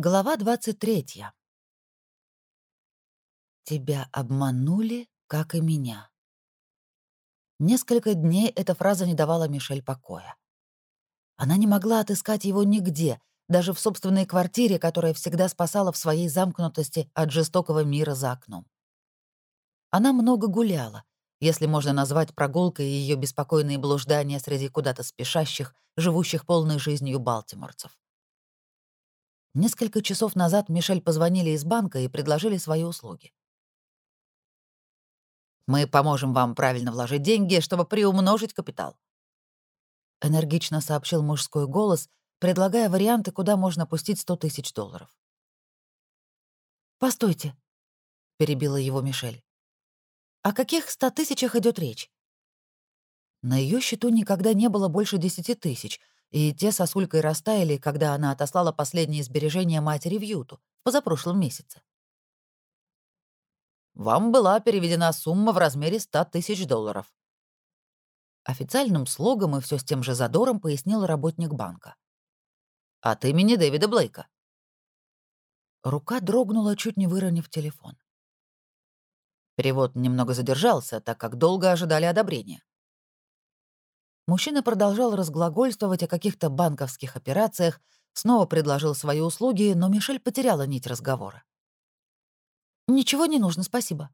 Глава 23. «Тебя обманули, как и меня». Несколько дней эта фраза не давала Мишель покоя. Она не могла отыскать его нигде, даже в собственной квартире, которая всегда спасала в своей замкнутости от жестокого мира за окном. Она много гуляла, если можно назвать прогулкой ее беспокойные блуждания среди куда-то спешащих, живущих полной жизнью балтиморцев. Несколько часов назад Мишель позвонили из банка и предложили свои услуги. «Мы поможем вам правильно вложить деньги, чтобы приумножить капитал», — энергично сообщил мужской голос, предлагая варианты, куда можно пустить 100 тысяч долларов. «Постойте», — перебила его Мишель. «О каких ста тысячах идет речь?» На ее счету никогда не было больше десяти тысяч — и те сосулькой растаяли, когда она отослала последние сбережения матери в Юту в позапрошлом месяце. «Вам была переведена сумма в размере 100 тысяч долларов». Официальным слогом и все с тем же задором пояснил работник банка. «От имени Дэвида Блейка». Рука дрогнула, чуть не выронив телефон. Перевод немного задержался, так как долго ожидали одобрения. Мужчина продолжал разглагольствовать о каких-то банковских операциях, снова предложил свои услуги, но Мишель потеряла нить разговора. «Ничего не нужно, спасибо».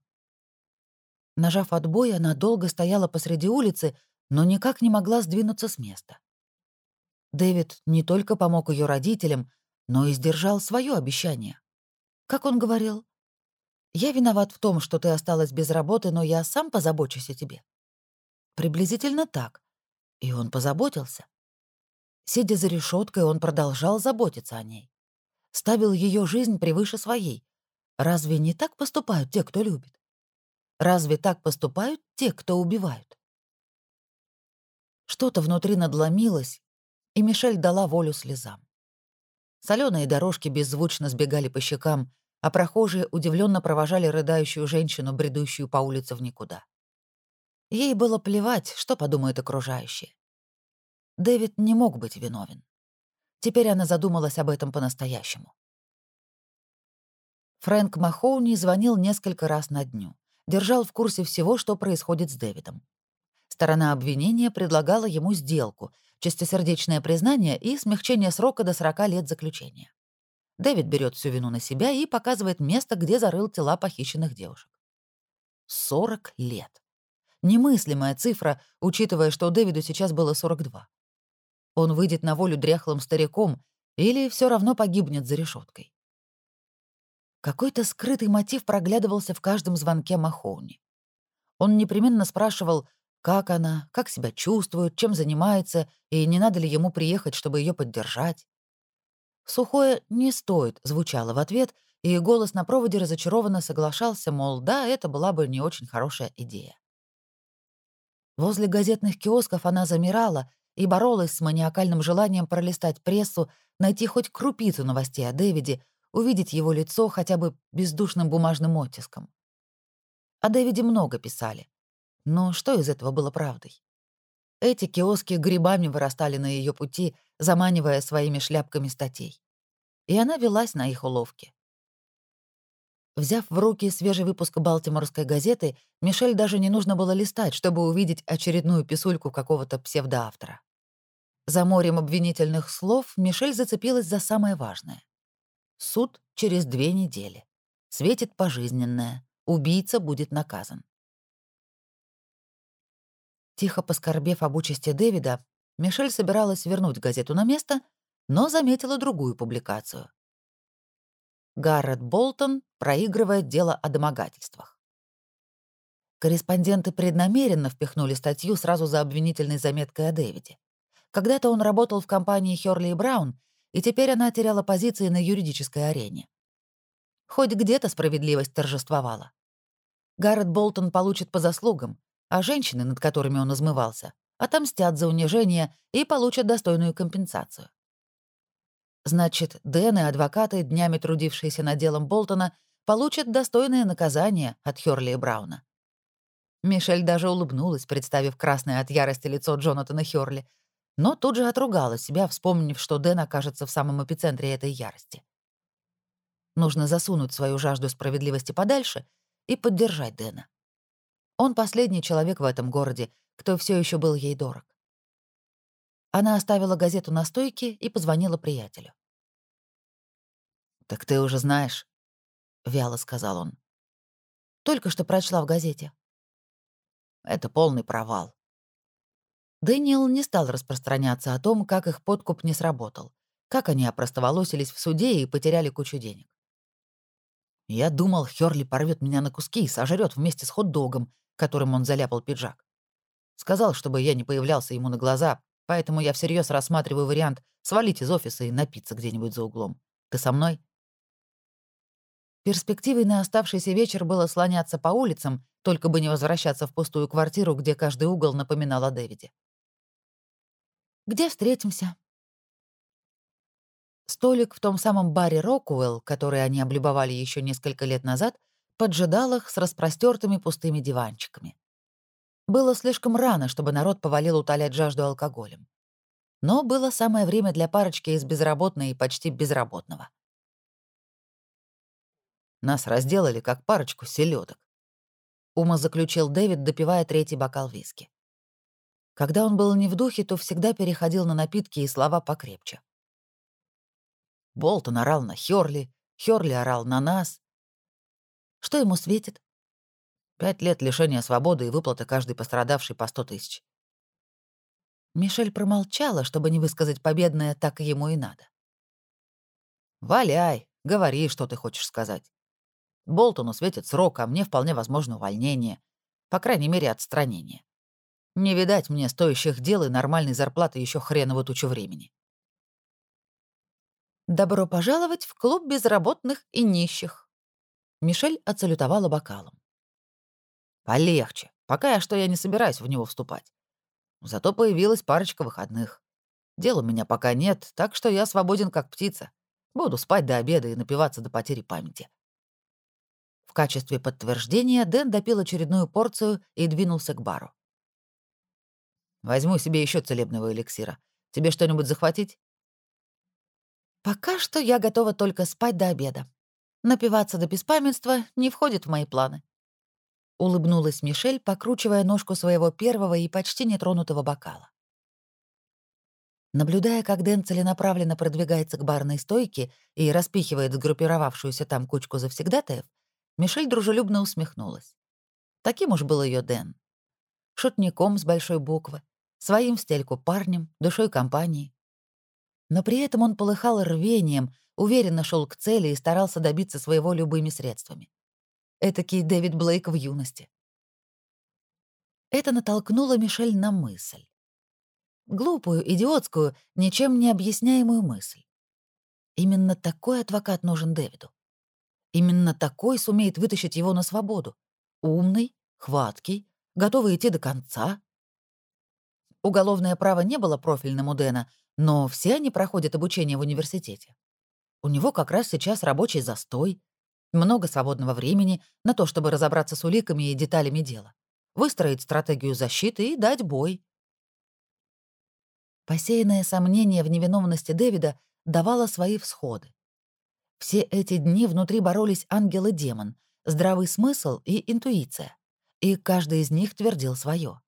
Нажав отбой, она долго стояла посреди улицы, но никак не могла сдвинуться с места. Дэвид не только помог ее родителям, но и сдержал свое обещание. Как он говорил? «Я виноват в том, что ты осталась без работы, но я сам позабочусь о тебе». Приблизительно так. И он позаботился. Сидя за решеткой, он продолжал заботиться о ней. Ставил ее жизнь превыше своей. Разве не так поступают те, кто любит? Разве так поступают те, кто убивают? Что-то внутри надломилось, и Мишель дала волю слезам. Соленые дорожки беззвучно сбегали по щекам, а прохожие удивленно провожали рыдающую женщину, бредущую по улице в никуда. Ей было плевать, что подумают окружающие. Дэвид не мог быть виновен. Теперь она задумалась об этом по-настоящему. Фрэнк Махоуни звонил несколько раз на дню, держал в курсе всего, что происходит с Дэвидом. Сторона обвинения предлагала ему сделку, чистосердечное признание и смягчение срока до 40 лет заключения. Дэвид берет всю вину на себя и показывает место, где зарыл тела похищенных девушек. 40 лет. Немыслимая цифра, учитывая, что Дэвиду сейчас было 42. Он выйдет на волю дряхлым стариком или все равно погибнет за решеткой. Какой-то скрытый мотив проглядывался в каждом звонке Махоуни. Он непременно спрашивал, как она, как себя чувствует, чем занимается, и не надо ли ему приехать, чтобы ее поддержать. Сухое «не стоит» звучало в ответ, и голос на проводе разочарованно соглашался, мол, да, это была бы не очень хорошая идея. Возле газетных киосков она замирала и боролась с маниакальным желанием пролистать прессу, найти хоть крупицу новостей о Дэвиде, увидеть его лицо хотя бы бездушным бумажным оттиском. О Дэвиде много писали. Но что из этого было правдой? Эти киоски грибами вырастали на ее пути, заманивая своими шляпками статей. И она велась на их уловки. Взяв в руки свежий выпуск Балтиморской газеты, Мишель даже не нужно было листать, чтобы увидеть очередную писульку какого-то псевдоавтора. За морем обвинительных слов Мишель зацепилась за самое важное. Суд через две недели. Светит пожизненное. Убийца будет наказан. Тихо поскорбев об участи Дэвида, Мишель собиралась вернуть газету на место, но заметила другую публикацию. Гаррет Болтон проигрывает дело о домогательствах. Корреспонденты преднамеренно впихнули статью сразу за обвинительной заметкой о Дэвиде. Когда-то он работал в компании Хёрли и Браун, и теперь она теряла позиции на юридической арене. Хоть где-то справедливость торжествовала. Гаррет Болтон получит по заслугам, а женщины, над которыми он измывался, отомстят за унижение и получат достойную компенсацию. Значит, Дэн и адвокаты, днями трудившиеся над делом Болтона, получат достойное наказание от Хёрли и Брауна. Мишель даже улыбнулась, представив красное от ярости лицо Джонатана Хёрли, но тут же отругала себя, вспомнив, что Дэн окажется в самом эпицентре этой ярости. Нужно засунуть свою жажду справедливости подальше и поддержать Дэна. Он последний человек в этом городе, кто все еще был ей дорог. Она оставила газету на стойке и позвонила приятелю. «Так ты уже знаешь», — вяло сказал он. «Только что прочла в газете». «Это полный провал». Дэниел не стал распространяться о том, как их подкуп не сработал, как они опростоволосились в суде и потеряли кучу денег. Я думал, Хёрли порвет меня на куски и сожрет вместе с хот-догом, которым он заляпал пиджак. Сказал, чтобы я не появлялся ему на глаза, Поэтому я всерьез рассматриваю вариант свалить из офиса и напиться где-нибудь за углом. Ты со мной? Перспективой на оставшийся вечер было слоняться по улицам, только бы не возвращаться в пустую квартиру, где каждый угол напоминал о Дэвиде. «Где встретимся?» Столик в том самом баре «Рокуэлл», который они облюбовали еще несколько лет назад, поджидал их с распростертыми пустыми диванчиками. Было слишком рано, чтобы народ повалил утолять жажду алкоголем. Но было самое время для парочки из безработной и почти безработного. Нас разделали, как парочку селедок. Ума заключил Дэвид, допивая третий бокал виски. Когда он был не в духе, то всегда переходил на напитки и слова покрепче. Болтон орал на Хёрли, Хёрли орал на нас. Что ему светит? Пять лет лишения свободы и выплаты каждый пострадавший по сто тысяч. Мишель промолчала, чтобы не высказать победное, так ему и надо. «Валяй, говори, что ты хочешь сказать. Болтону светит срок, а мне вполне возможно увольнение. По крайней мере, отстранение. Не видать мне стоящих дел и нормальной зарплаты еще хреново тучу времени». «Добро пожаловать в клуб безработных и нищих». Мишель отсалютовала бокалом. Полегче. Пока я что я не собираюсь в него вступать. Зато появилась парочка выходных. Дел у меня пока нет, так что я свободен как птица. Буду спать до обеда и напиваться до потери памяти. В качестве подтверждения Дэн допил очередную порцию и двинулся к бару. «Возьму себе еще целебного эликсира. Тебе что-нибудь захватить?» «Пока что я готова только спать до обеда. Напиваться до беспамятства не входит в мои планы», — улыбнулась Мишель, покручивая ножку своего первого и почти нетронутого бокала. Наблюдая, как Дэн целенаправленно продвигается к барной стойке и распихивает сгруппировавшуюся там кучку завсегдатаев, Мишель дружелюбно усмехнулась. Таким уж был ее Дэн. Шутником с большой буквы, своим в стельку парнем, душой компании. Но при этом он полыхал рвением, уверенно шел к цели и старался добиться своего любыми средствами. Этакий Дэвид Блейк в юности. Это натолкнуло Мишель на мысль. Глупую, идиотскую, ничем не объясняемую мысль. Именно такой адвокат нужен Дэвиду. Именно такой сумеет вытащить его на свободу. Умный, хваткий, готовый идти до конца. Уголовное право не было профильным у Дэна, но все они проходят обучение в университете. У него как раз сейчас рабочий застой — много свободного времени на то, чтобы разобраться с уликами и деталями дела, выстроить стратегию защиты и дать бой. Посеянное сомнение в невиновности Дэвида давало свои всходы. Все эти дни внутри боролись ангел и демон, здравый смысл и интуиция, и каждый из них твердил свое.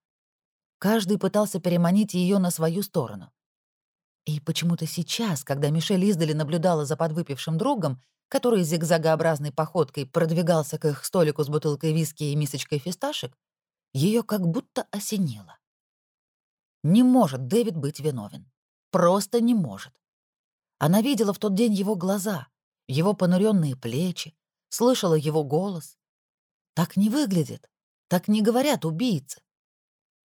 Каждый пытался переманить ее на свою сторону. И почему-то сейчас, когда Мишель издали наблюдала за подвыпившим другом, который зигзагообразной походкой продвигался к их столику с бутылкой виски и мисочкой фисташек, ее как будто осенило. Не может Дэвид быть виновен. Просто не может. Она видела в тот день его глаза, его понуренные плечи, слышала его голос. Так не выглядит, так не говорят убийцы.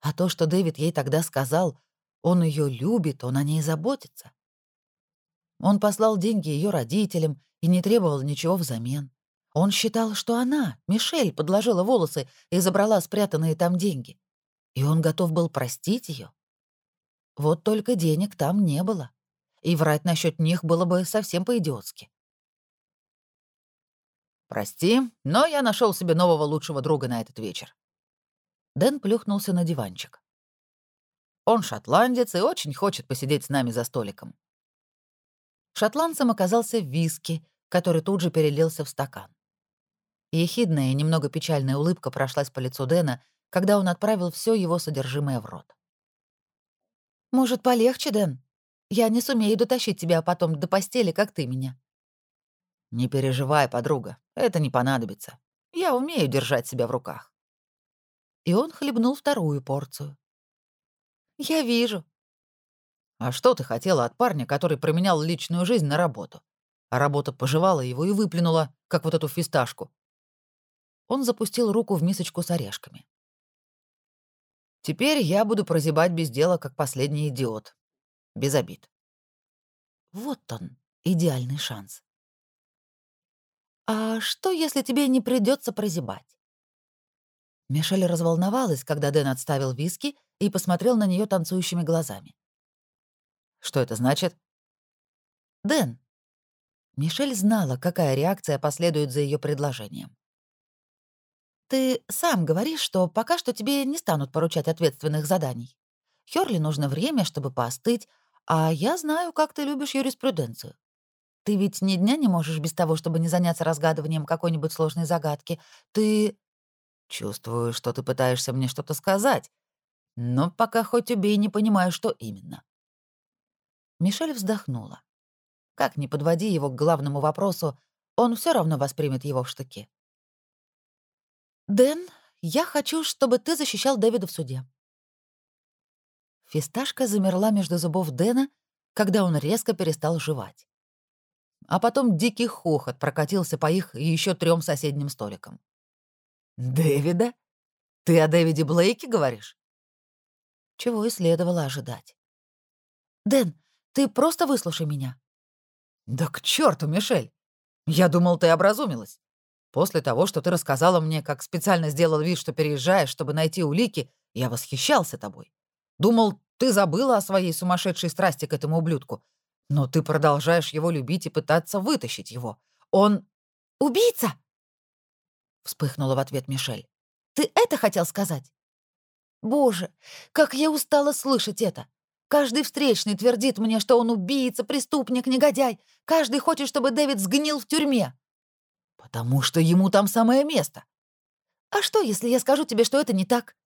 А то, что Дэвид ей тогда сказал, он ее любит, он о ней заботится. Он послал деньги ее родителям и не требовал ничего взамен. Он считал, что она, Мишель, подложила волосы и забрала спрятанные там деньги. И он готов был простить ее. Вот только денег там не было. И врать насчет них было бы совсем по-идиотски. «Прости, но я нашел себе нового лучшего друга на этот вечер». Дэн плюхнулся на диванчик. «Он шотландец и очень хочет посидеть с нами за столиком. Шотландцем оказался виски, который тут же перелился в стакан. Ехидная и немного печальная улыбка прошлась по лицу Дэна, когда он отправил все его содержимое в рот. «Может, полегче, Дэн? Я не сумею дотащить тебя потом до постели, как ты меня». «Не переживай, подруга, это не понадобится. Я умею держать себя в руках». И он хлебнул вторую порцию. «Я вижу». «А что ты хотела от парня, который променял личную жизнь на работу? А работа пожевала его и выплюнула, как вот эту фисташку. Он запустил руку в мисочку с орешками. «Теперь я буду прозябать без дела, как последний идиот. Без обид». Вот он, идеальный шанс. «А что, если тебе не придется прозябать?» Мишель разволновалась, когда Дэн отставил виски и посмотрел на нее танцующими глазами. «Что это значит?» «Дэн». Мишель знала, какая реакция последует за ее предложением. Ты сам говоришь, что пока что тебе не станут поручать ответственных заданий. Хёрли нужно время, чтобы поостыть, а я знаю, как ты любишь юриспруденцию. Ты ведь ни дня не можешь без того, чтобы не заняться разгадыванием какой-нибудь сложной загадки. Ты... Чувствую, что ты пытаешься мне что-то сказать, но пока хоть убей, не понимаю, что именно. Мишель вздохнула. Как ни подводи его к главному вопросу, он все равно воспримет его в штыки. «Дэн, я хочу, чтобы ты защищал Дэвида в суде». Фисташка замерла между зубов Дэна, когда он резко перестал жевать. А потом дикий хохот прокатился по их еще трем соседним столикам. «Дэвида? Ты о Дэвиде Блейке говоришь?» Чего и следовало ожидать. «Дэн, ты просто выслушай меня». «Да к черту, Мишель! Я думал, ты образумилась. После того, что ты рассказала мне, как специально сделал вид, что переезжаешь, чтобы найти улики, я восхищался тобой. Думал, ты забыла о своей сумасшедшей страсти к этому ублюдку. Но ты продолжаешь его любить и пытаться вытащить его. Он... «Убийца!» — вспыхнула в ответ Мишель. «Ты это хотел сказать?» «Боже, как я устала слышать это! Каждый встречный твердит мне, что он убийца, преступник, негодяй. Каждый хочет, чтобы Дэвид сгнил в тюрьме. Потому что ему там самое место. А что, если я скажу тебе, что это не так?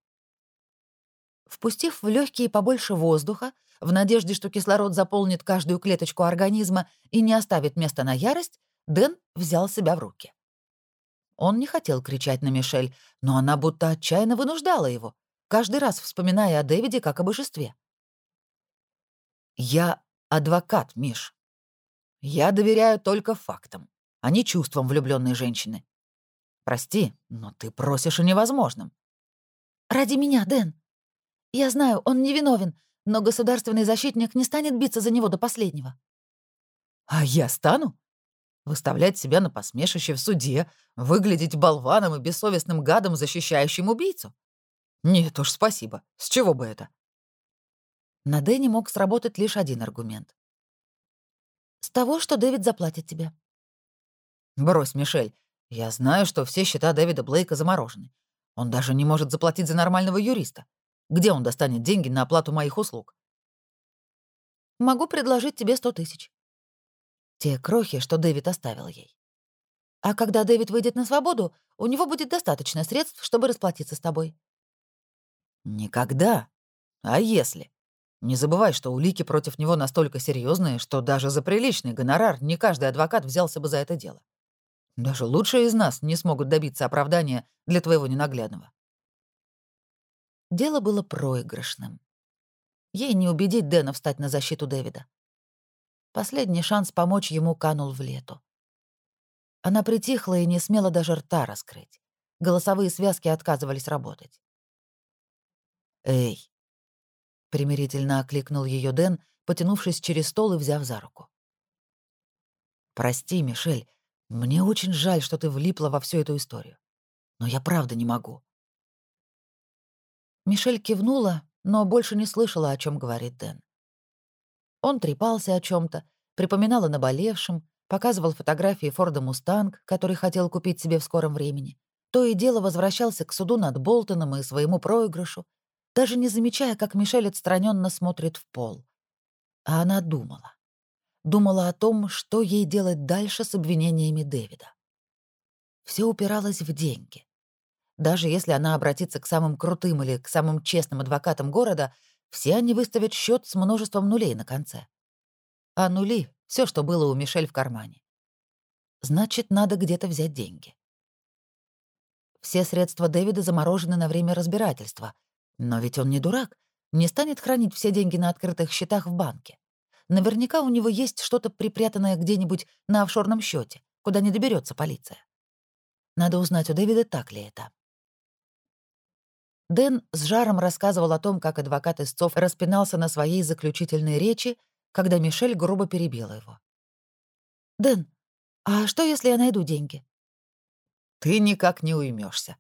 Впустив в легкие побольше воздуха, в надежде, что кислород заполнит каждую клеточку организма и не оставит места на ярость, Дэн взял себя в руки. Он не хотел кричать на Мишель, но она будто отчаянно вынуждала его, каждый раз вспоминая о Дэвиде как о божестве. «Я адвокат, Миш. Я доверяю только фактам а не чувствам влюбленной женщины. Прости, но ты просишь о невозможном. Ради меня, Дэн. Я знаю, он невиновен, но государственный защитник не станет биться за него до последнего. А я стану? Выставлять себя на посмешище в суде, выглядеть болваном и бессовестным гадом, защищающим убийцу? Нет уж, спасибо. С чего бы это? На Дэне мог сработать лишь один аргумент. С того, что Дэвид заплатит тебе. «Брось, Мишель. Я знаю, что все счета Дэвида Блейка заморожены. Он даже не может заплатить за нормального юриста. Где он достанет деньги на оплату моих услуг?» «Могу предложить тебе сто тысяч. Те крохи, что Дэвид оставил ей. А когда Дэвид выйдет на свободу, у него будет достаточно средств, чтобы расплатиться с тобой». «Никогда. А если?» Не забывай, что улики против него настолько серьезные, что даже за приличный гонорар не каждый адвокат взялся бы за это дело. Даже лучшие из нас не смогут добиться оправдания для твоего ненаглядного. Дело было проигрышным. Ей не убедить Дэна встать на защиту Дэвида. Последний шанс помочь ему канул в лету. Она притихла и не смела даже рта раскрыть. Голосовые связки отказывались работать. «Эй!» — примирительно окликнул ее Дэн, потянувшись через стол и взяв за руку. «Прости, Мишель, мне очень жаль, что ты влипла во всю эту историю. Но я правда не могу. Мишель кивнула, но больше не слышала, о чем говорит Дэн. Он трепался о чем то припоминал о наболевшем, показывал фотографии Форда «Мустанг», который хотел купить себе в скором времени. То и дело возвращался к суду над Болтоном и своему проигрышу, даже не замечая, как Мишель отстраненно смотрит в пол. А она думала. думала о том, что ей делать дальше с обвинениями Дэвида. Все упиралось в деньги. Даже если она обратится к самым крутым или к самым честным адвокатам города, все они выставят счет с множеством нулей на конце. А нули — все, что было у Мишель в кармане. Значит, надо где-то взять деньги. Все средства Дэвида заморожены на время разбирательства. Но ведь он не дурак, не станет хранить все деньги на открытых счетах в банке. Наверняка у него есть что-то припрятанное где-нибудь на офшорном счете, куда не доберется полиция. Надо узнать у Дэвида, так ли это. Дэн с жаром рассказывал о том, как адвокат истцов распинался на своей заключительной речи, когда Мишель грубо перебила его. «Дэн, а что, если я найду деньги?» «Ты никак не уймешься.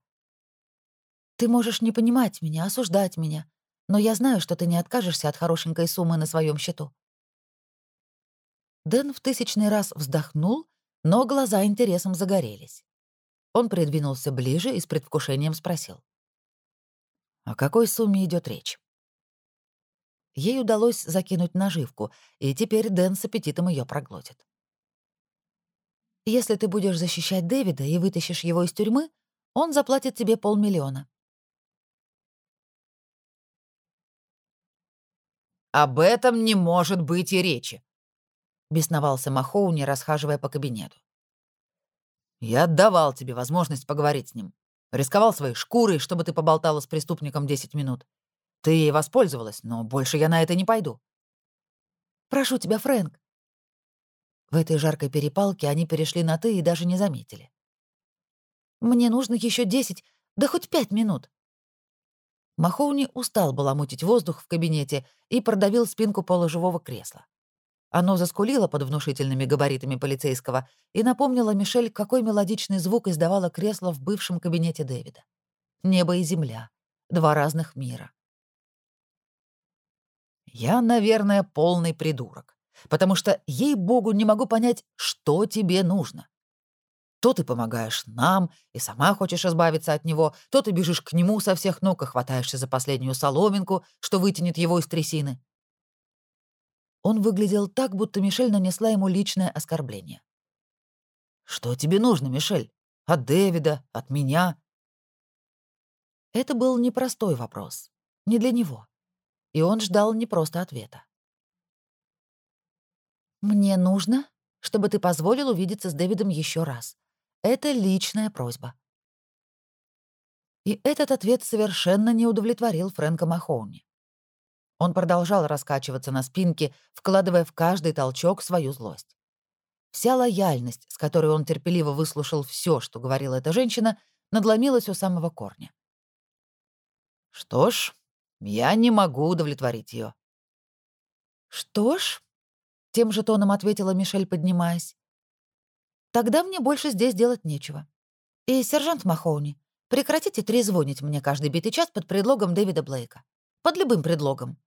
«Ты можешь не понимать меня, осуждать меня, но я знаю, что ты не откажешься от хорошенькой суммы на своем счету». Дэн в тысячный раз вздохнул, но глаза интересом загорелись. Он придвинулся ближе и с предвкушением спросил. О какой сумме идет речь? Ей удалось закинуть наживку, и теперь Дэн с аппетитом ее проглотит. Если ты будешь защищать Дэвида и вытащишь его из тюрьмы, он заплатит тебе полмиллиона. «Об этом не может быть и речи», — бесновался Махоуни, расхаживая по кабинету. «Я отдавал тебе возможность поговорить с ним. Рисковал своей шкурой, чтобы ты поболтала с преступником 10 минут. Ты ей воспользовалась, но больше я на это не пойду. Прошу тебя, Фрэнк. В этой жаркой перепалке они перешли на «ты» и даже не заметили. Мне нужно еще 10, да хоть пять минут. Махоуни устал баламутить воздух в кабинете и продавил спинку полуживого кресла. Оно заскулило под внушительными габаритами полицейского и напомнило Мишель, какой мелодичный звук издавало кресло в бывшем кабинете Дэвида. Небо и земля. Два разных мира. «Я, наверное, полный придурок, потому что, ей-богу, не могу понять, что тебе нужно. То ты помогаешь нам и сама хочешь избавиться от него, то ты бежишь к нему со всех ног и хватаешься за последнюю соломинку, что вытянет его из трясины. Он выглядел так, будто Мишель нанесла ему личное оскорбление. «Что тебе нужно, Мишель? От Дэвида? От меня?» Это был непростой вопрос. Не для него. И он ждал не просто ответа. «Мне нужно, чтобы ты позволил увидеться с Дэвидом еще раз. Это личная просьба». И этот ответ совершенно не удовлетворил Фрэнка Махоуни. Он продолжал раскачиваться на спинке, вкладывая в каждый толчок свою злость. Вся лояльность, с которой он терпеливо выслушал все, что говорила эта женщина, надломилась у самого корня. «Что ж, я не могу удовлетворить ее. «Что ж», — тем же тоном ответила Мишель, поднимаясь, «тогда мне больше здесь делать нечего. И, сержант Махоуни, прекратите трезвонить мне каждый битый час под предлогом Дэвида Блейка. Под любым предлогом.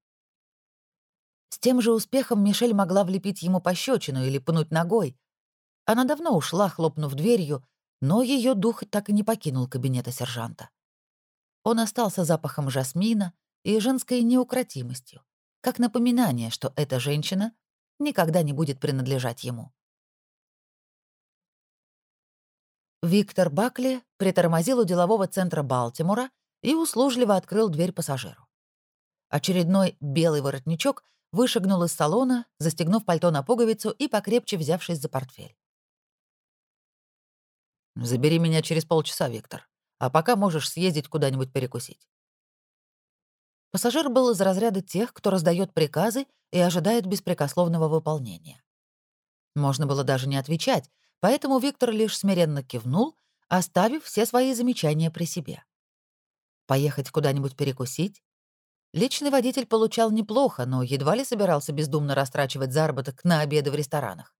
С тем же успехом Мишель могла влепить ему пощечину или пнуть ногой. Она давно ушла, хлопнув дверью, но ее дух так и не покинул кабинета сержанта. Он остался запахом жасмина и женской неукротимостью, как напоминание, что эта женщина никогда не будет принадлежать ему. Виктор Бакли притормозил у делового центра Балтимора и услужливо открыл дверь пассажиру. Очередной белый воротничок — вышагнул из салона, застегнув пальто на пуговицу и покрепче взявшись за портфель. «Забери меня через полчаса, Виктор, а пока можешь съездить куда-нибудь перекусить». Пассажир был из разряда тех, кто раздает приказы и ожидает беспрекословного выполнения. Можно было даже не отвечать, поэтому Виктор лишь смиренно кивнул, оставив все свои замечания при себе. Поехать куда-нибудь перекусить? Личный водитель получал неплохо, но едва ли собирался бездумно растрачивать заработок на обеды в ресторанах.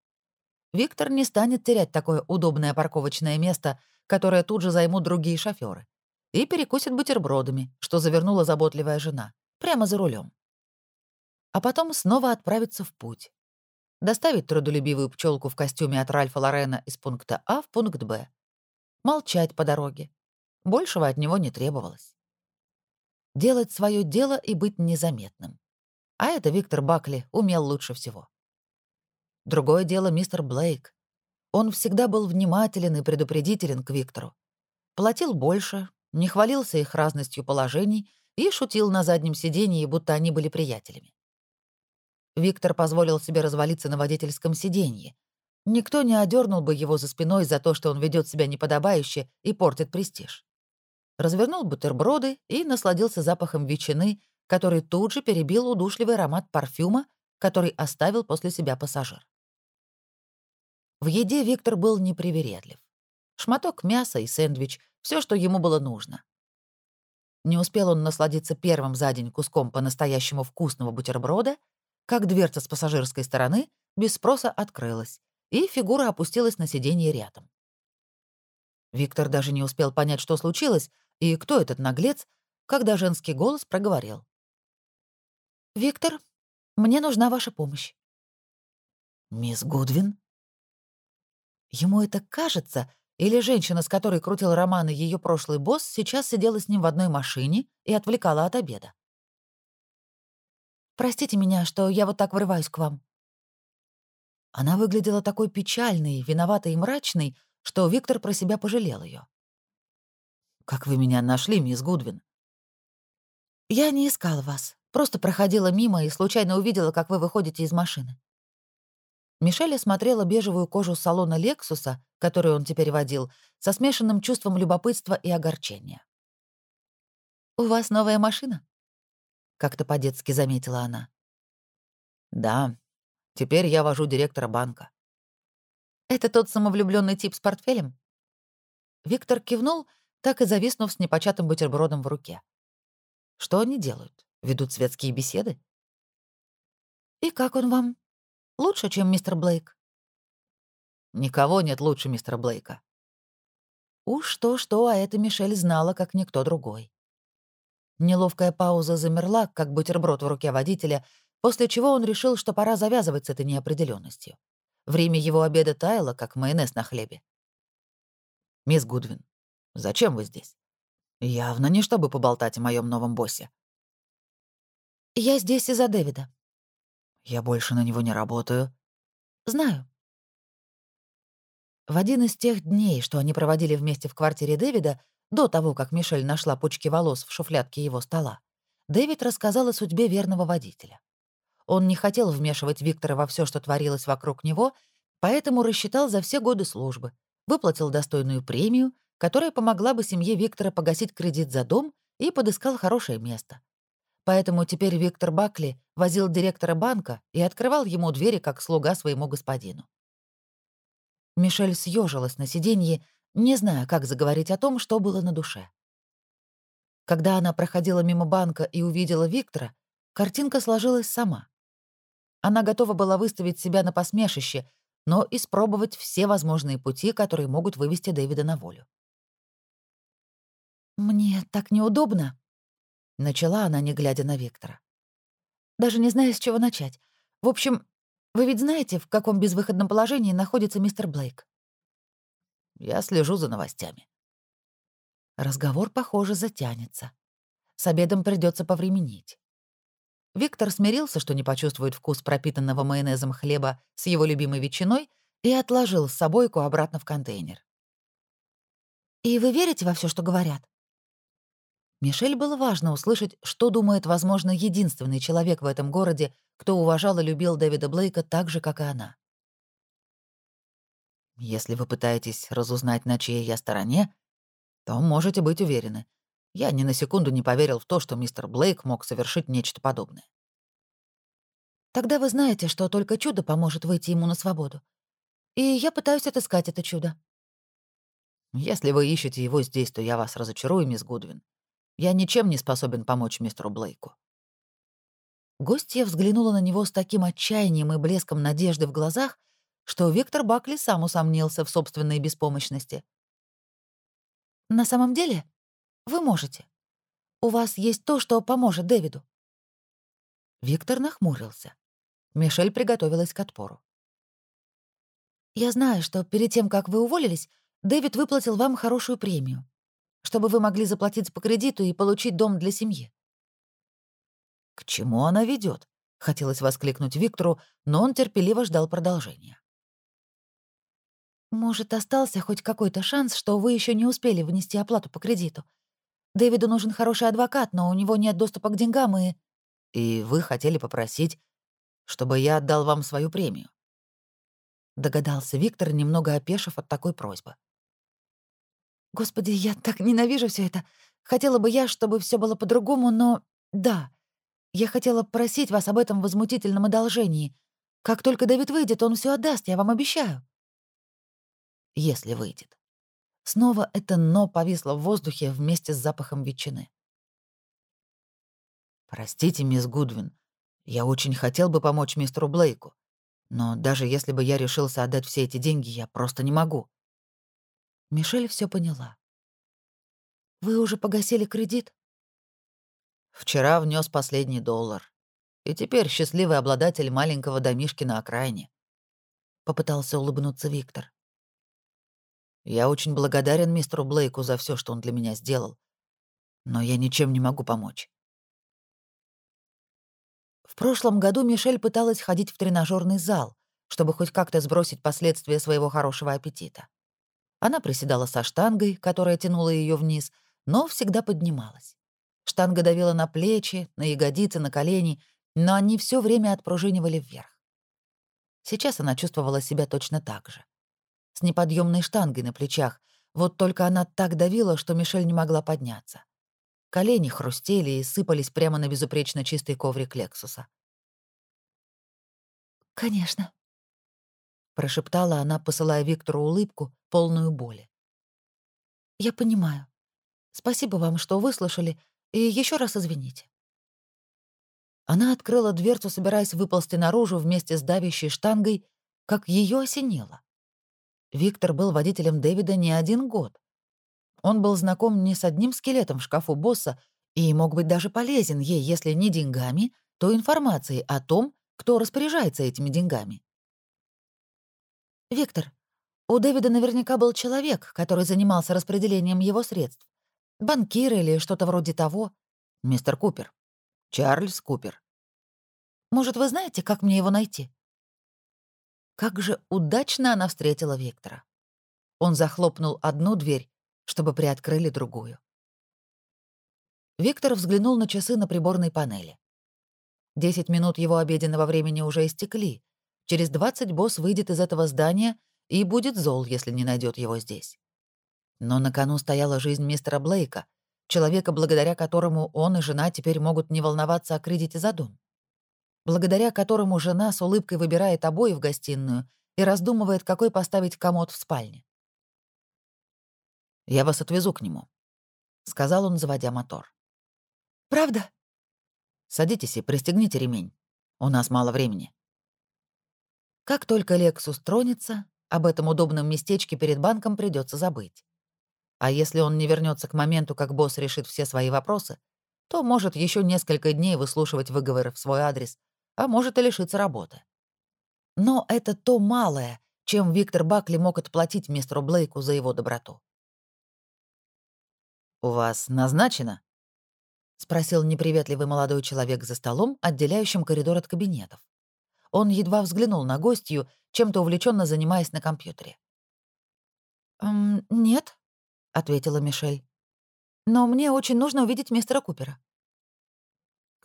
Виктор не станет терять такое удобное парковочное место, которое тут же займут другие шофёры, и перекусит бутербродами, что завернула заботливая жена, прямо за рулем. А потом снова отправиться в путь. Доставить трудолюбивую пчелку в костюме от Ральфа Лорена из пункта А в пункт Б. Молчать по дороге. Большего от него не требовалось делать свое дело и быть незаметным. А это Виктор Бакли умел лучше всего. Другое дело мистер Блейк. Он всегда был внимателен и предупредителен к Виктору. Платил больше, не хвалился их разностью положений и шутил на заднем сиденье, будто они были приятелями. Виктор позволил себе развалиться на водительском сиденье. Никто не одернул бы его за спиной за то, что он ведет себя неподобающе и портит престиж. Развернул бутерброды и насладился запахом ветчины, который тут же перебил удушливый аромат парфюма, который оставил после себя пассажир. В еде Виктор был непривередлив. Шматок мяса и сэндвич — все, что ему было нужно. Не успел он насладиться первым за день куском по-настоящему вкусного бутерброда, как дверца с пассажирской стороны без спроса открылась, и фигура опустилась на сиденье рядом. Виктор даже не успел понять, что случилось, и кто этот наглец, когда женский голос проговорил. «Виктор, мне нужна ваша помощь». «Мисс Гудвин?» Ему это кажется, или женщина, с которой крутил романы ее прошлый босс, сейчас сидела с ним в одной машине и отвлекала от обеда. «Простите меня, что я вот так врываюсь к вам». Она выглядела такой печальной, виноватой и мрачной, что Виктор про себя пожалел ее. «Как вы меня нашли, мисс Гудвин?» «Я не искала вас. Просто проходила мимо и случайно увидела, как вы выходите из машины. Мишель осмотрела бежевую кожу салона «Лексуса», который он теперь водил, со смешанным чувством любопытства и огорчения. «У вас новая машина?» — как-то по-детски заметила она. «Да, теперь я вожу директора банка». «Это тот самовлюбленный тип с портфелем?» Виктор кивнул, так и зависнув с непочатым бутербродом в руке. «Что они делают? Ведут светские беседы?» «И как он вам?» Лучше, чем мистер Блейк. Никого нет лучше мистера Блейка. Уж то-что, а это Мишель знала, как никто другой. Неловкая пауза замерла, как бутерброд в руке водителя, после чего он решил, что пора завязывать с этой неопределенностью. Время его обеда таяло, как майонез на хлебе. «Мисс Гудвин, зачем вы здесь? Явно не чтобы поболтать о моем новом боссе». «Я здесь из-за Дэвида. Я больше на него не работаю. Знаю. В один из тех дней, что они проводили вместе в квартире Дэвида, до того, как Мишель нашла пучки волос в шуфлядке его стола, Дэвид рассказал о судьбе верного водителя. Он не хотел вмешивать Виктора во все, что творилось вокруг него, поэтому рассчитал за все годы службы, выплатил достойную премию, которая помогла бы семье Виктора погасить кредит за дом и подыскал хорошее место. Поэтому теперь Виктор Бакли возил директора банка и открывал ему двери как слуга своему господину. Мишель съежилась на сиденье, не зная, как заговорить о том, что было на душе. Когда она проходила мимо банка и увидела Виктора, картинка сложилась сама. Она готова была выставить себя на посмешище, но испробовать все возможные пути, которые могут вывести Дэвида на волю. «Мне так неудобно», Начала она, не глядя на Виктора. Даже не зная, с чего начать. В общем, вы ведь знаете, в каком безвыходном положении находится мистер Блейк? Я слежу за новостями. Разговор, похоже, затянется. С обедом придется повременить. Виктор смирился, что не почувствует вкус пропитанного майонезом хлеба с его любимой ветчиной, и отложил с собойку обратно в контейнер. «И вы верите во все, что говорят?» Мишель было важно услышать, что думает, возможно, единственный человек в этом городе, кто уважал и любил Дэвида Блейка так же, как и она. «Если вы пытаетесь разузнать, на чьей я стороне, то можете быть уверены. Я ни на секунду не поверил в то, что мистер Блейк мог совершить нечто подобное. Тогда вы знаете, что только чудо поможет выйти ему на свободу. И я пытаюсь отыскать это чудо. Если вы ищете его здесь, то я вас разочарую, мисс Гудвин. Я ничем не способен помочь мистеру Блейку». Гостья взглянула на него с таким отчаянием и блеском надежды в глазах, что Виктор Бакли сам усомнился в собственной беспомощности. «На самом деле, вы можете. У вас есть то, что поможет Дэвиду». Виктор нахмурился. Мишель приготовилась к отпору. «Я знаю, что перед тем, как вы уволились, Дэвид выплатил вам хорошую премию чтобы вы могли заплатить по кредиту и получить дом для семьи. К чему она ведет? Хотелось воскликнуть Виктору, но он терпеливо ждал продолжения. «Может, остался хоть какой-то шанс, что вы еще не успели внести оплату по кредиту? Дэвиду нужен хороший адвокат, но у него нет доступа к деньгам и...» «И вы хотели попросить, чтобы я отдал вам свою премию?» Догадался Виктор, немного опешив от такой просьбы. «Господи, я так ненавижу все это. Хотела бы я, чтобы все было по-другому, но... Да, я хотела просить вас об этом возмутительном одолжении. Как только Дэвид выйдет, он все отдаст, я вам обещаю» если выйдет. Снова это «но» повисло в воздухе вместе с запахом ветчины. «Простите, мисс Гудвин, я очень хотел бы помочь мистеру Блейку, но даже если бы я решился отдать все эти деньги, я просто не могу». Мишель все поняла. «Вы уже погасили кредит?» «Вчера внес последний доллар. И теперь счастливый обладатель маленького домишки на окраине», — попытался улыбнуться Виктор. Я очень благодарен мистеру Блейку за все, что он для меня сделал. Но я ничем не могу помочь. В прошлом году Мишель пыталась ходить в тренажерный зал, чтобы хоть как-то сбросить последствия своего хорошего аппетита. Она приседала со штангой, которая тянула ее вниз, но всегда поднималась. Штанга давила на плечи, на ягодицы, на колени, но они все время отпружинивали вверх. Сейчас она чувствовала себя точно так же с неподъемной штангой на плечах. Вот только она так давила, что Мишель не могла подняться. Колени хрустели и сыпались прямо на безупречно чистый коврик Лексуса. «Конечно», — прошептала она, посылая Виктору улыбку, полную боли. «Я понимаю. Спасибо вам, что выслушали, и еще раз извините». Она открыла дверцу, собираясь выползти наружу вместе с давящей штангой, как ее осенило. Виктор был водителем Дэвида не один год. Он был знаком не с одним скелетом в шкафу босса и мог быть даже полезен ей, если не деньгами, то информацией о том, кто распоряжается этими деньгами. «Виктор, у Дэвида наверняка был человек, который занимался распределением его средств. Банкир или что-то вроде того. Мистер Купер. Чарльз Купер. Может, вы знаете, как мне его найти?» Как же удачно она встретила Виктора. Он захлопнул одну дверь, чтобы приоткрыли другую. Виктор взглянул на часы на приборной панели. Десять минут его обеденного времени уже истекли. Через двадцать босс выйдет из этого здания и будет зол, если не найдет его здесь. Но на кону стояла жизнь мистера Блейка, человека, благодаря которому он и жена теперь могут не волноваться о кредите за дом благодаря которому жена с улыбкой выбирает обои в гостиную и раздумывает, какой поставить комод в спальне. «Я вас отвезу к нему», — сказал он, заводя мотор. «Правда?» «Садитесь и пристегните ремень. У нас мало времени». Как только Лексус тронется, об этом удобном местечке перед банком придется забыть. А если он не вернется к моменту, как босс решит все свои вопросы, то может еще несколько дней выслушивать выговоры в свой адрес, а может и лишиться работы. Но это то малое, чем Виктор Бакли мог отплатить мистеру Блейку за его доброту. «У вас назначено?» — спросил неприветливый молодой человек за столом, отделяющим коридор от кабинетов. Он едва взглянул на гостью, чем-то увлеченно занимаясь на компьютере. «Эм, «Нет», — ответила Мишель. «Но мне очень нужно увидеть мистера Купера».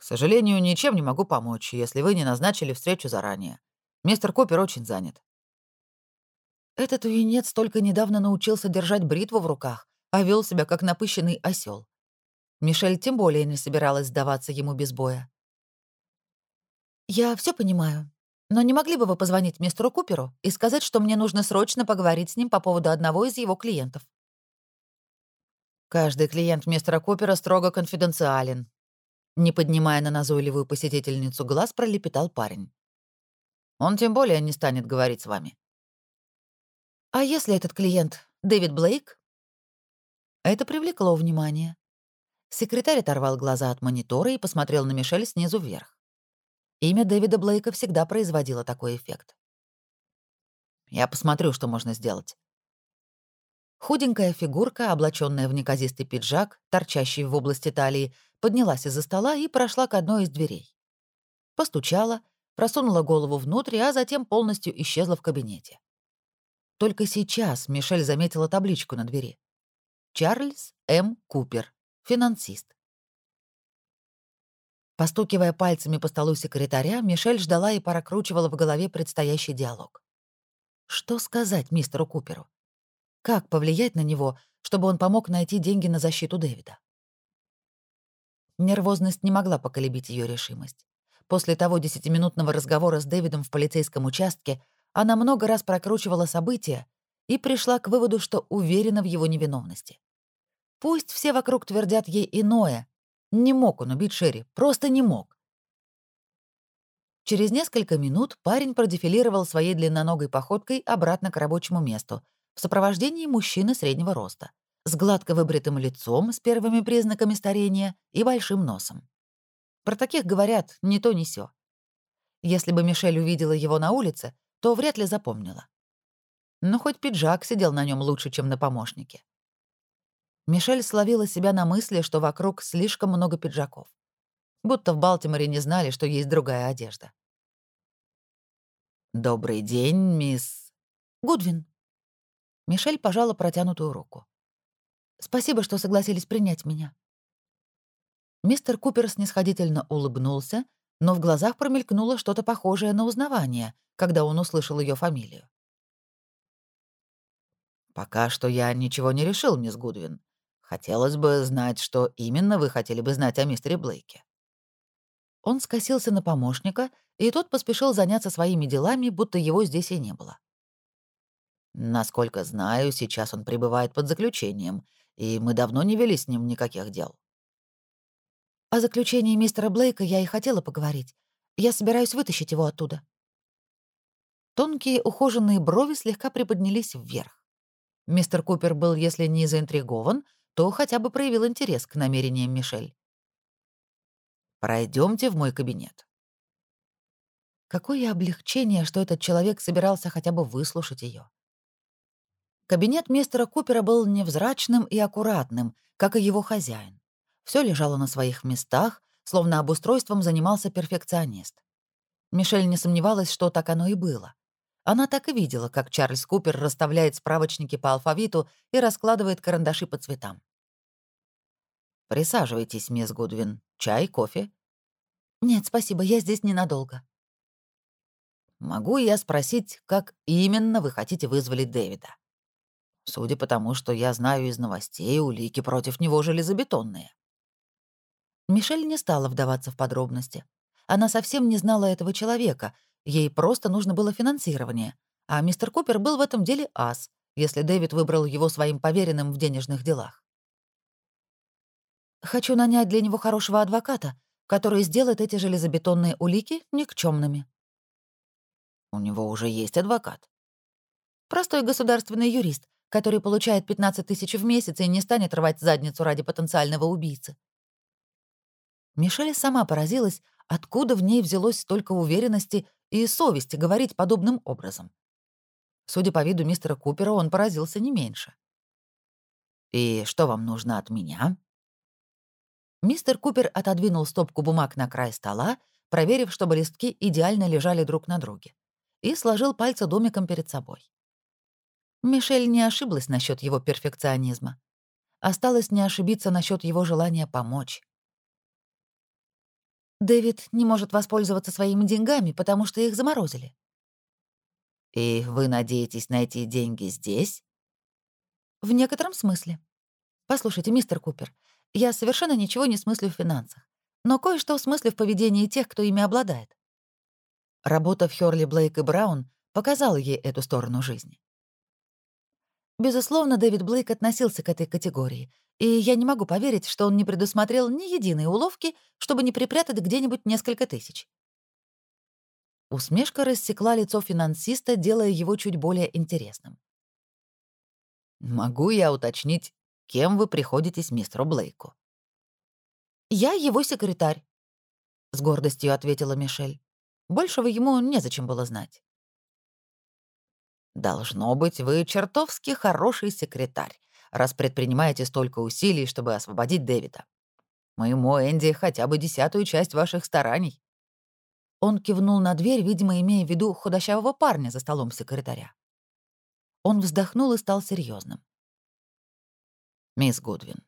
К сожалению, ничем не могу помочь, если вы не назначили встречу заранее. Мистер Купер очень занят. Этот юнец только недавно научился держать бритву в руках, а вел себя как напыщенный осел. Мишель тем более не собиралась сдаваться ему без боя. «Я все понимаю, но не могли бы вы позвонить мистеру Куперу и сказать, что мне нужно срочно поговорить с ним по поводу одного из его клиентов?» «Каждый клиент мистера Купера строго конфиденциален», не поднимая на назойливую посетительницу глаз, пролепетал парень. «Он тем более не станет говорить с вами». «А если этот клиент — Дэвид Блейк?» Это привлекло внимание. Секретарь оторвал глаза от монитора и посмотрел на Мишель снизу вверх. Имя Дэвида Блейка всегда производило такой эффект. «Я посмотрю, что можно сделать». Худенькая фигурка, облаченная в неказистый пиджак, торчащий в области талии, поднялась из-за стола и прошла к одной из дверей. постучала, просунула голову внутрь, а затем полностью исчезла в кабинете. Только сейчас Мишель заметила табличку на двери. Чарльз М. Купер, финансист. Постукивая пальцами по столу секретаря, Мишель ждала и прокручивала в голове предстоящий диалог. Что сказать мистеру Куперу? Как повлиять на него, чтобы он помог найти деньги на защиту Дэвида? Нервозность не могла поколебить ее решимость. После того десятиминутного разговора с Дэвидом в полицейском участке она много раз прокручивала события и пришла к выводу, что уверена в его невиновности. Пусть все вокруг твердят ей иное. Не мог он убить Шерри, просто не мог. Через несколько минут парень продефилировал своей длинноногой походкой обратно к рабочему месту в сопровождении мужчины среднего роста, с гладко выбритым лицом, с первыми признаками старения и большим носом. Про таких говорят ни то ни сё. Если бы Мишель увидела его на улице, то вряд ли запомнила. Но хоть пиджак сидел на нем лучше, чем на помощнике. Мишель словила себя на мысли, что вокруг слишком много пиджаков. Будто в Балтиморе не знали, что есть другая одежда. «Добрый день, мисс...» «Гудвин». Мишель пожала протянутую руку. «Спасибо, что согласились принять меня». Мистер Купер снисходительно улыбнулся, но в глазах промелькнуло что-то похожее на узнавание, когда он услышал ее фамилию. «Пока что я ничего не решил, мисс Гудвин. Хотелось бы знать, что именно вы хотели бы знать о мистере Блейке». Он скосился на помощника, и тот поспешил заняться своими делами, будто его здесь и не было. Насколько знаю, сейчас он пребывает под заключением, и мы давно не вели с ним никаких дел. О заключении мистера Блейка я и хотела поговорить. Я собираюсь вытащить его оттуда. Тонкие ухоженные брови слегка приподнялись вверх. Мистер Купер был, если не заинтригован, то хотя бы проявил интерес к намерениям Мишель. Пройдемте в мой кабинет. Какое облегчение, что этот человек собирался хотя бы выслушать ее. Кабинет мистера Купера был невзрачным и аккуратным, как и его хозяин. Все лежало на своих местах, словно обустройством занимался перфекционист. Мишель не сомневалась, что так оно и было. Она так и видела, как Чарльз Купер расставляет справочники по алфавиту и раскладывает карандаши по цветам. «Присаживайтесь, мисс Гудвин. Чай, кофе?» «Нет, спасибо, я здесь ненадолго». «Могу я спросить, как именно вы хотите вызволить Дэвида? Судя по тому, что я знаю из новостей, улики против него железобетонные». Мишель не стала вдаваться в подробности. Она совсем не знала этого человека, Ей просто нужно было финансирование, а мистер Купер был в этом деле ас, если Дэвид выбрал его своим поверенным в денежных делах. «Хочу нанять для него хорошего адвоката, который сделает эти железобетонные улики никчемными. «У него уже есть адвокат». «Простой государственный юрист, который получает 15 тысяч в месяц и не станет рвать задницу ради потенциального убийцы». Мишель сама поразилась, откуда в ней взялось столько уверенности и совести говорить подобным образом. Судя по виду мистера Купера, он поразился не меньше. «И что вам нужно от меня?» Мистер Купер отодвинул стопку бумаг на край стола, проверив, чтобы листки идеально лежали друг на друге, и сложил пальцы домиком перед собой. Мишель не ошиблась насчет его перфекционизма. Осталось не ошибиться насчет его желания помочь. Дэвид не может воспользоваться своими деньгами, потому что их заморозили. И вы надеетесь найти деньги здесь? В некотором смысле. Послушайте, мистер Купер, я совершенно ничего не смыслю в финансах, но кое-что в смысле в поведении тех, кто ими обладает. Работа в Хёрли, Блейк и Браун показала ей эту сторону жизни. Безусловно, Дэвид Блейк относился к этой категории, и я не могу поверить, что он не предусмотрел ни единой уловки, чтобы не припрятать где-нибудь несколько тысяч. Усмешка рассекла лицо финансиста, делая его чуть более интересным. «Могу я уточнить, кем вы приходитесь мистеру Блейку?» «Я его секретарь», — с гордостью ответила Мишель. Большего ему незачем было знать. «Должно быть, вы чертовски хороший секретарь, раз предпринимаете столько усилий, чтобы освободить Дэвида. Моему Энди хотя бы десятую часть ваших стараний». Он кивнул на дверь, видимо, имея в виду худощавого парня за столом секретаря. Он вздохнул и стал серьезным. «Мисс Гудвин,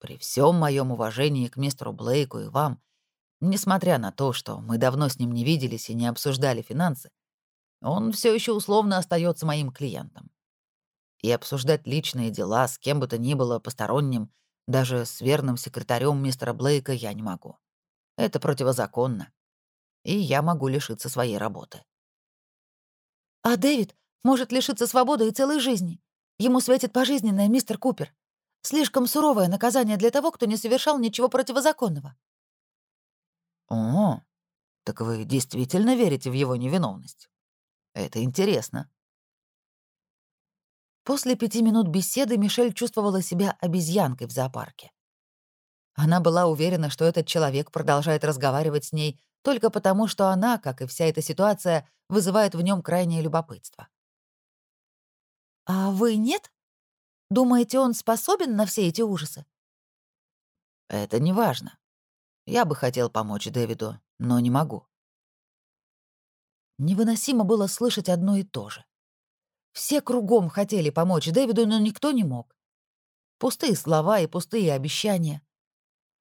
при всем моем уважении к мистеру Блейку и вам, несмотря на то, что мы давно с ним не виделись и не обсуждали финансы, он все еще условно остается моим клиентом. И обсуждать личные дела с кем бы то ни было посторонним, даже с верным секретарем мистера Блейка, я не могу. Это противозаконно и я могу лишиться своей работы. А Дэвид может лишиться свободы и целой жизни. Ему светит пожизненное, мистер Купер. Слишком суровое наказание для того, кто не совершал ничего противозаконного. О, так вы действительно верите в его невиновность? Это интересно. После пяти минут беседы Мишель чувствовала себя обезьянкой в зоопарке. Она была уверена, что этот человек продолжает разговаривать с ней только потому, что она, как и вся эта ситуация, вызывает в нем крайнее любопытство. «А вы нет? Думаете, он способен на все эти ужасы?» «Это не важно. Я бы хотел помочь Дэвиду, но не могу». Невыносимо было слышать одно и то же. Все кругом хотели помочь Дэвиду, но никто не мог. Пустые слова и пустые обещания.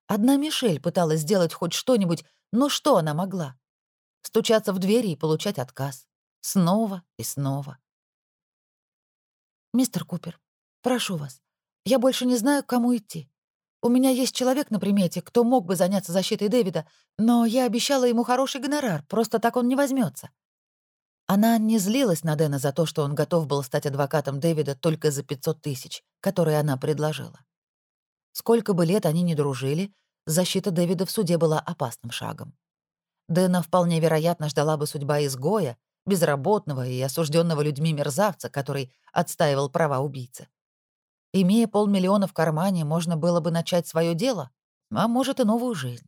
Одна Мишель пыталась сделать хоть что-нибудь, но что она могла? Стучаться в двери и получать отказ. Снова и снова. «Мистер Купер, прошу вас, я больше не знаю, к кому идти. У меня есть человек на примете, кто мог бы заняться защитой Дэвида, но я обещала ему хороший гонорар, просто так он не возьмется. Она не злилась на Дэна за то, что он готов был стать адвокатом Дэвида только за 500 тысяч, которые она предложила. Сколько бы лет они ни дружили, защита Дэвида в суде была опасным шагом. Дэна вполне вероятно ждала бы судьба изгоя, безработного и осужденного людьми мерзавца, который отстаивал права убийцы. Имея полмиллиона в кармане, можно было бы начать свое дело, а может и новую жизнь.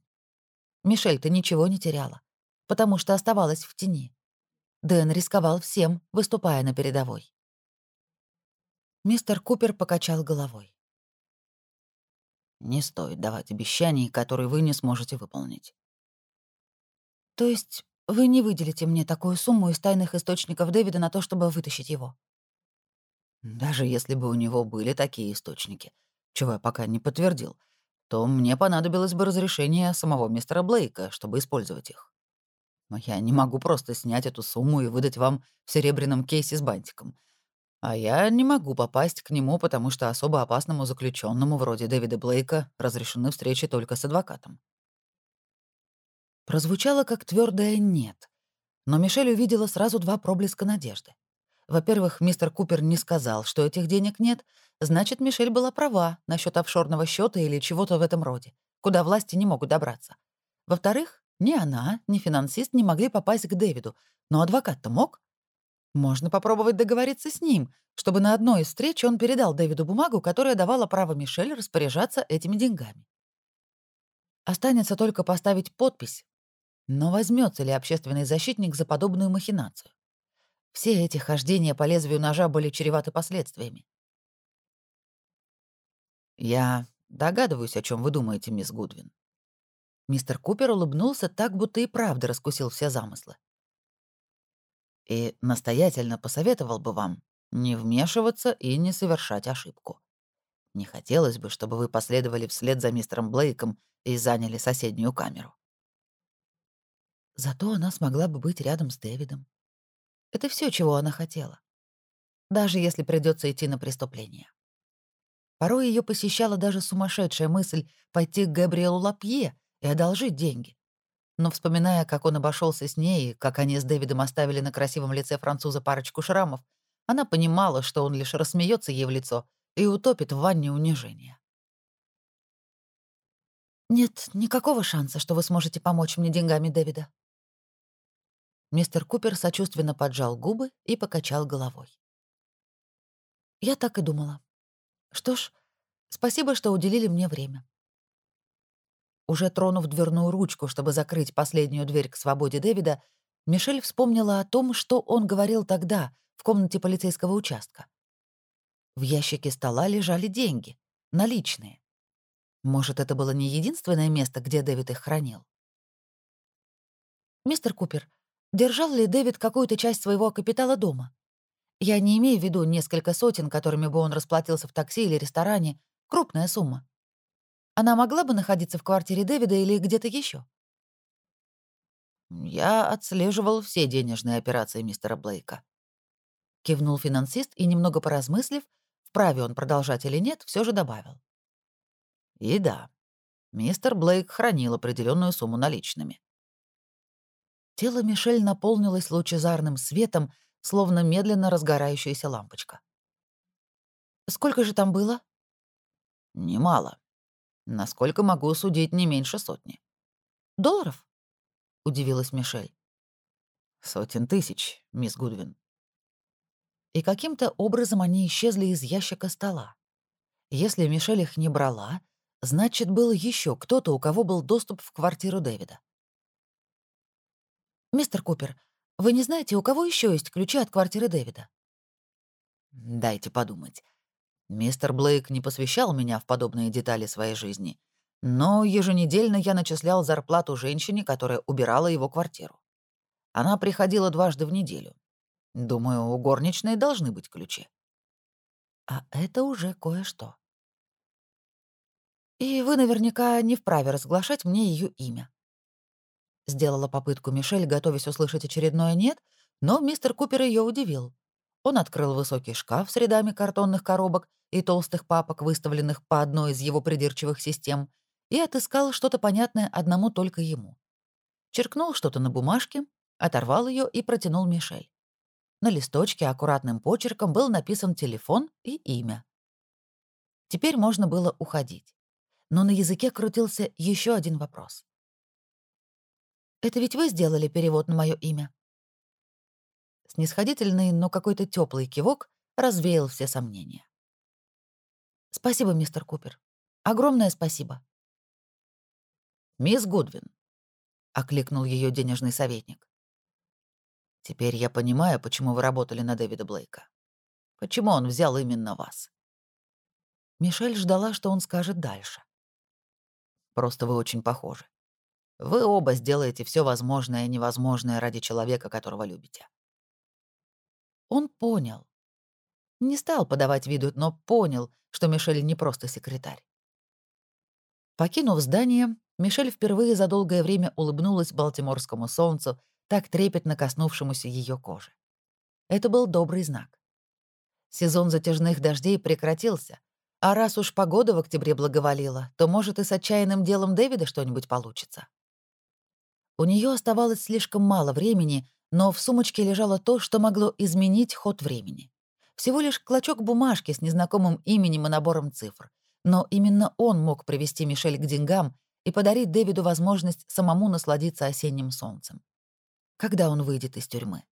Мишель-то ничего не теряла, потому что оставалась в тени. Дэн рисковал всем, выступая на передовой. Мистер Купер покачал головой. Не стоит давать обещаний, которые вы не сможете выполнить. То есть вы не выделите мне такую сумму из тайных источников Дэвида на то, чтобы вытащить его? Даже если бы у него были такие источники, чего я пока не подтвердил, то мне понадобилось бы разрешение самого мистера Блейка, чтобы использовать их. Но я не могу просто снять эту сумму и выдать вам в серебряном кейсе с бантиком. А я не могу попасть к нему, потому что особо опасному заключенному вроде Дэвида Блейка разрешены встречи только с адвокатом. Прозвучало как твердое «нет». Но Мишель увидела сразу два проблеска надежды. Во-первых, мистер Купер не сказал, что этих денег нет, значит, Мишель была права насчет офшорного счета или чего-то в этом роде, куда власти не могут добраться. Во-вторых, ни она, ни финансист не могли попасть к Дэвиду, но адвокат-то мог. Можно попробовать договориться с ним, чтобы на одной из встреч он передал Дэвиду бумагу, которая давала право Мишель распоряжаться этими деньгами. Останется только поставить подпись. Но возьмется ли общественный защитник за подобную махинацию? Все эти хождения по лезвию ножа были чреваты последствиями. «Я догадываюсь, о чем вы думаете, мисс Гудвин». Мистер Купер улыбнулся так, будто и правда раскусил все замыслы и настоятельно посоветовал бы вам не вмешиваться и не совершать ошибку. Не хотелось бы, чтобы вы последовали вслед за мистером Блейком и заняли соседнюю камеру. Зато она смогла бы быть рядом с Дэвидом. Это все, чего она хотела. Даже если придется идти на преступление. Порой ее посещала даже сумасшедшая мысль пойти к Габриэлу Лапье и одолжить деньги но вспоминая, как он обошелся с ней и как они с Дэвидом оставили на красивом лице француза парочку шрамов, она понимала, что он лишь рассмеется ей в лицо и утопит в ванне унижения. «Нет никакого шанса, что вы сможете помочь мне деньгами Дэвида». Мистер Купер сочувственно поджал губы и покачал головой. «Я так и думала. Что ж, спасибо, что уделили мне время. Уже тронув дверную ручку, чтобы закрыть последнюю дверь к свободе Дэвида, Мишель вспомнила о том, что он говорил тогда, в комнате полицейского участка. В ящике стола лежали деньги, наличные. Может, это было не единственное место, где Дэвид их хранил? «Мистер Купер, держал ли Дэвид какую-то часть своего капитала дома? Я не имею в виду несколько сотен, которыми бы он расплатился в такси или ресторане. Крупная сумма. Она могла бы находиться в квартире Дэвида или где-то еще. «Я отслеживал все денежные операции мистера Блейка», — кивнул финансист и, немного поразмыслив, вправе он продолжать или нет, все же добавил. «И да, мистер Блейк хранил определенную сумму наличными». Тело Мишель наполнилось лучезарным светом, словно медленно разгорающаяся лампочка. «Сколько же там было?» «Немало. Насколько могу судить, не меньше сотни». «Долларов?» — удивилась Мишель. «Сотен тысяч, мисс Гудвин». И каким-то образом они исчезли из ящика стола. Если Мишель их не брала, значит, был еще кто-то, у кого был доступ в квартиру Дэвида. «Мистер Купер, вы не знаете, у кого еще есть ключи от квартиры Дэвида?» «Дайте подумать. Мистер Блейк не посвящал меня в подобные детали своей жизни, но еженедельно я начислял зарплату женщине, которая убирала его квартиру. Она приходила дважды в неделю. Думаю, у горничной должны быть ключи. А это уже кое-что. И вы наверняка не вправе разглашать мне ее имя. Сделала попытку Мишель, готовясь услышать очередное «нет», но мистер Купер ее удивил. Он открыл высокий шкаф с рядами картонных коробок и толстых папок, выставленных по одной из его придирчивых систем, и отыскал что-то понятное одному только ему. Черкнул что-то на бумажке, оторвал ее и протянул Мишель. На листочке аккуратным почерком был написан телефон и имя. Теперь можно было уходить. Но на языке крутился еще один вопрос. «Это ведь вы сделали перевод на мое имя?» Снисходительный, но какой-то теплый кивок развеял все сомнения. «Спасибо, мистер Купер. Огромное спасибо». «Мисс Гудвин», — окликнул ее денежный советник. «Теперь я понимаю, почему вы работали на Дэвида Блейка. Почему он взял именно вас». Мишель ждала, что он скажет дальше. «Просто вы очень похожи. Вы оба сделаете все возможное и невозможное ради человека, которого любите». Он понял. Не стал подавать виду, но понял, что Мишель не просто секретарь. Покинув здание, Мишель впервые за долгое время улыбнулась балтиморскому солнцу, так трепетно коснувшемуся ее кожи. Это был добрый знак. Сезон затяжных дождей прекратился, а раз уж погода в октябре благоволила, то, может, и с отчаянным делом Дэвида что-нибудь получится. У нее оставалось слишком мало времени, но в сумочке лежало то, что могло изменить ход времени. Всего лишь клочок бумажки с незнакомым именем и набором цифр. Но именно он мог привести Мишель к деньгам и подарить Дэвиду возможность самому насладиться осенним солнцем. Когда он выйдет из тюрьмы?